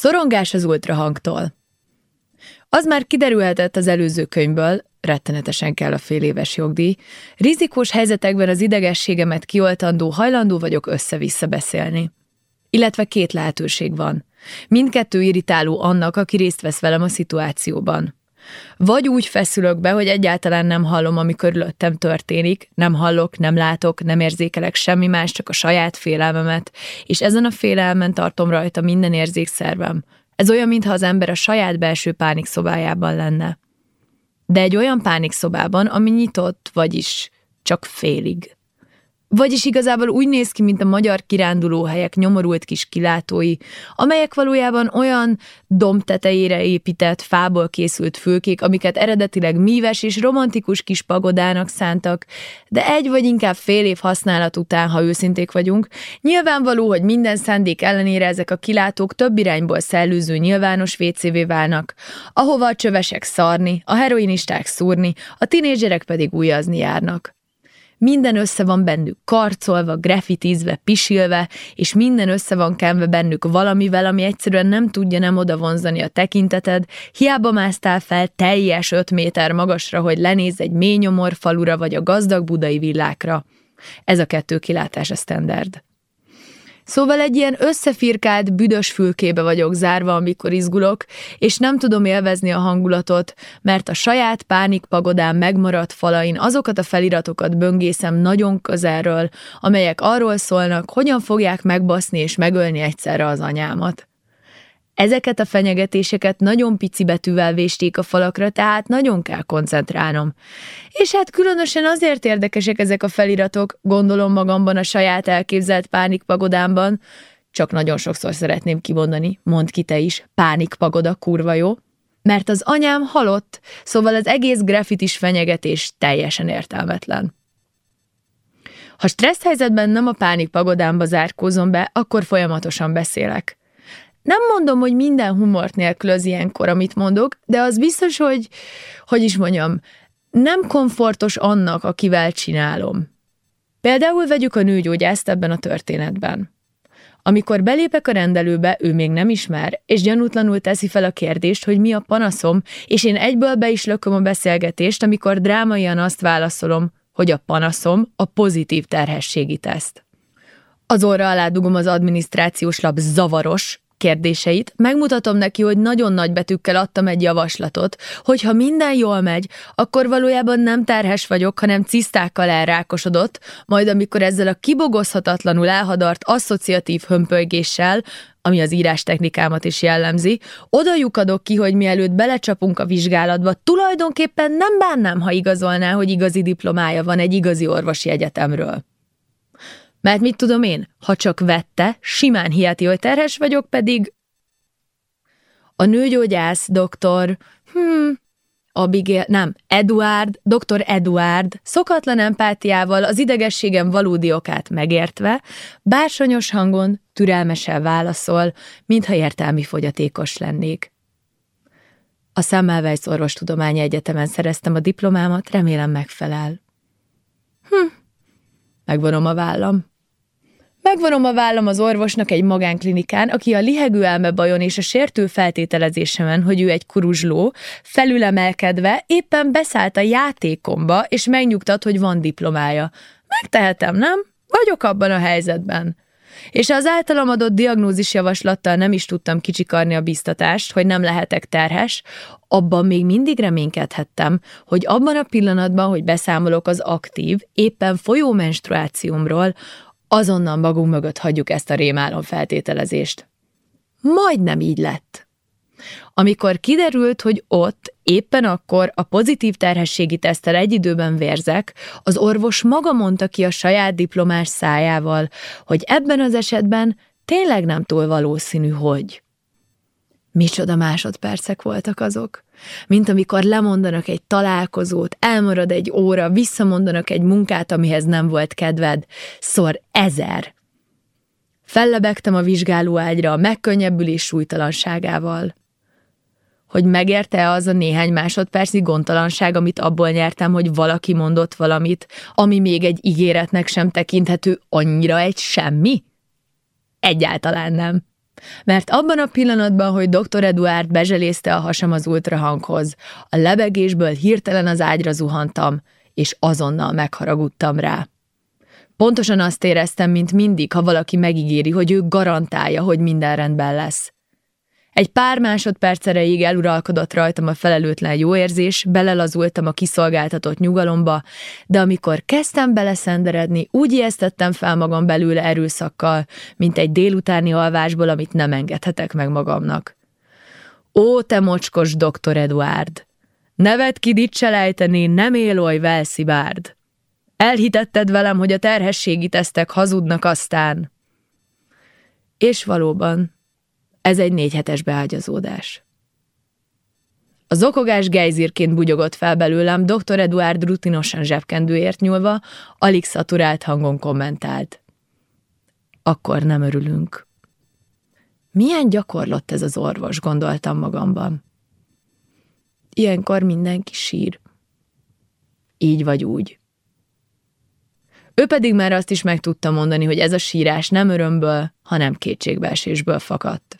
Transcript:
Szorongás az ultrahangtól. Az már kiderülhetett az előző könyvből, rettenetesen kell a fél éves jogdíj, rizikós helyzetekben az idegességemet kioltandó hajlandó vagyok össze-vissza beszélni. Illetve két lehetőség van. Mindkettő irritáló annak, aki részt vesz velem a szituációban. Vagy úgy feszülök be, hogy egyáltalán nem hallom, ami körülöttem történik, nem hallok, nem látok, nem érzékelek semmi más, csak a saját félelmemet, és ezen a félelmen tartom rajta minden érzékszervem. Ez olyan, mintha az ember a saját belső pánikszobájában lenne. De egy olyan pánikszobában, ami nyitott, vagyis csak félig. Vagyis igazából úgy néz ki, mint a magyar kirándulóhelyek nyomorult kis kilátói, amelyek valójában olyan domb tetejére épített, fából készült fülkék, amiket eredetileg míves és romantikus kis pagodának szántak, de egy vagy inkább fél év használat után, ha őszinték vagyunk, nyilvánvaló, hogy minden szándék ellenére ezek a kilátók több irányból szellőző nyilvános WC-vé válnak, ahova a csövesek szarni, a heroinisták szúrni, a tinédzserek pedig újazni járnak. Minden össze van bennük karcolva, grafitizve, pisilve, és minden össze van kenve bennük valamivel, ami egyszerűen nem tudja nem oda vonzani a tekinteted, hiába másztál fel teljes öt méter magasra, hogy lenézz egy ményomor falura vagy a gazdag budai villákra. Ez a kettő kilátás a standard. Szóval egy ilyen összefirkált, büdös fülkébe vagyok zárva, amikor izgulok, és nem tudom élvezni a hangulatot, mert a saját pánikpagodán megmaradt falain azokat a feliratokat böngészem nagyon közelről, amelyek arról szólnak, hogyan fogják megbaszni és megölni egyszerre az anyámat. Ezeket a fenyegetéseket nagyon pici betűvel vésték a falakra, tehát nagyon kell koncentrálnom. És hát különösen azért érdekesek ezek a feliratok, gondolom magamban a saját elképzelt pánikpagodámban, csak nagyon sokszor szeretném kimondani, mondd ki te is, pánikpagoda, kurva jó, mert az anyám halott, szóval az egész grafitis fenyegetés teljesen értelmetlen. Ha stressz helyzetben nem a pánikpagodámba zárkózom be, akkor folyamatosan beszélek. Nem mondom, hogy minden humort nélkülöz ilyenkor, amit mondok, de az biztos, hogy, hogy is mondjam, nem komfortos annak, akivel csinálom. Például vegyük a nőgyógyászt ebben a történetben. Amikor belépek a rendelőbe, ő még nem ismer, és gyanútlanul teszi fel a kérdést, hogy mi a panaszom, és én egyből be is lököm a beszélgetést, amikor drámaian azt válaszolom, hogy a panaszom a pozitív terhességi teszt. Az orra alá dugom az adminisztrációs lap zavaros, kérdéseit, megmutatom neki, hogy nagyon nagy betűkkel adtam egy javaslatot, hogy ha minden jól megy, akkor valójában nem terhes vagyok, hanem cisztákkal elrákosodott, majd amikor ezzel a kibogozhatatlanul elhadart asszociatív hömpölygéssel, ami az írás technikámat is jellemzi, oda lyukadok ki, hogy mielőtt belecsapunk a vizsgálatba, tulajdonképpen nem bánnám, ha igazolná, hogy igazi diplomája van egy igazi orvosi egyetemről. Mert mit tudom én, ha csak vette, simán hiheti, hogy terhes vagyok, pedig... A nőgyógyász doktor, hmm, Abigail, nem, Eduard, dr. Eduard, szokatlan empátiával az idegességem valódi okát megértve, bársonyos hangon türelmesen válaszol, mintha értelmi fogyatékos lennék. A Semmelweis Orvostudományi Egyetemen szereztem a diplomámat, remélem megfelel. Hm, megvonom a vállam. Megvonom a vállam az orvosnak egy magánklinikán, aki a lihegő elmebajon és a sértő feltételezésemen, hogy ő egy kuruzsló, felülemelkedve éppen beszállt a játékomba, és megnyugtat, hogy van diplomája. Megtehetem, nem? Vagyok abban a helyzetben. És az általam adott diagnózis javaslattal nem is tudtam kicsikarni a biztatást, hogy nem lehetek terhes, abban még mindig reménykedhettem, hogy abban a pillanatban, hogy beszámolok az aktív, éppen folyó menstruációmról, Azonnal magunk mögött hagyjuk ezt a rémálom feltételezést. Majdnem így lett. Amikor kiderült, hogy ott éppen akkor a pozitív terhességi tesztel egy időben vérzek, az orvos maga mondta ki a saját diplomás szájával, hogy ebben az esetben tényleg nem túl valószínű, hogy. Micsoda másodpercek voltak azok. Mint amikor lemondanak egy találkozót, elmarad egy óra, visszamondanak egy munkát, amihez nem volt kedved. Szor ezer. Fellebegtem a vizsgálóágyra a megkönnyebbülés súlytalanságával. Hogy megérte az a néhány másodpercnyi gondtalanság, amit abból nyertem, hogy valaki mondott valamit, ami még egy ígéretnek sem tekinthető annyira egy semmi? Egyáltalán nem. Mert abban a pillanatban, hogy dr. Eduard bezselészte a hasam az ultrahanghoz, a lebegésből hirtelen az ágyra zuhantam, és azonnal megharagudtam rá. Pontosan azt éreztem, mint mindig, ha valaki megígéri, hogy ő garantálja, hogy minden rendben lesz. Egy pár másodperc erejéig eluralkodott rajtam a felelőtlen jó érzés, belelazultam a kiszolgáltatott nyugalomba, de amikor kezdtem beleszenderedni, úgy ijesztettem fel magam belőle erőszakkal, mint egy délutáni alvásból, amit nem engedhetek meg magamnak. Ó, te mocskos doktor Eduard! Nevet ki dicselejteni, nem él oly velszibárd! Elhitetted velem, hogy a terhességi tesztek hazudnak aztán. És valóban, ez egy négy hetes beágyazódás. A zokogás gejzírként bugyogott fel belőlem, dr. Eduard rutinosan zsebkendőért nyúlva, alig szaturált hangon kommentált. Akkor nem örülünk. Milyen gyakorlott ez az orvos, gondoltam magamban. Ilyenkor mindenki sír. Így vagy úgy. Ő pedig már azt is meg tudta mondani, hogy ez a sírás nem örömből, hanem kétségbeesésből fakadt.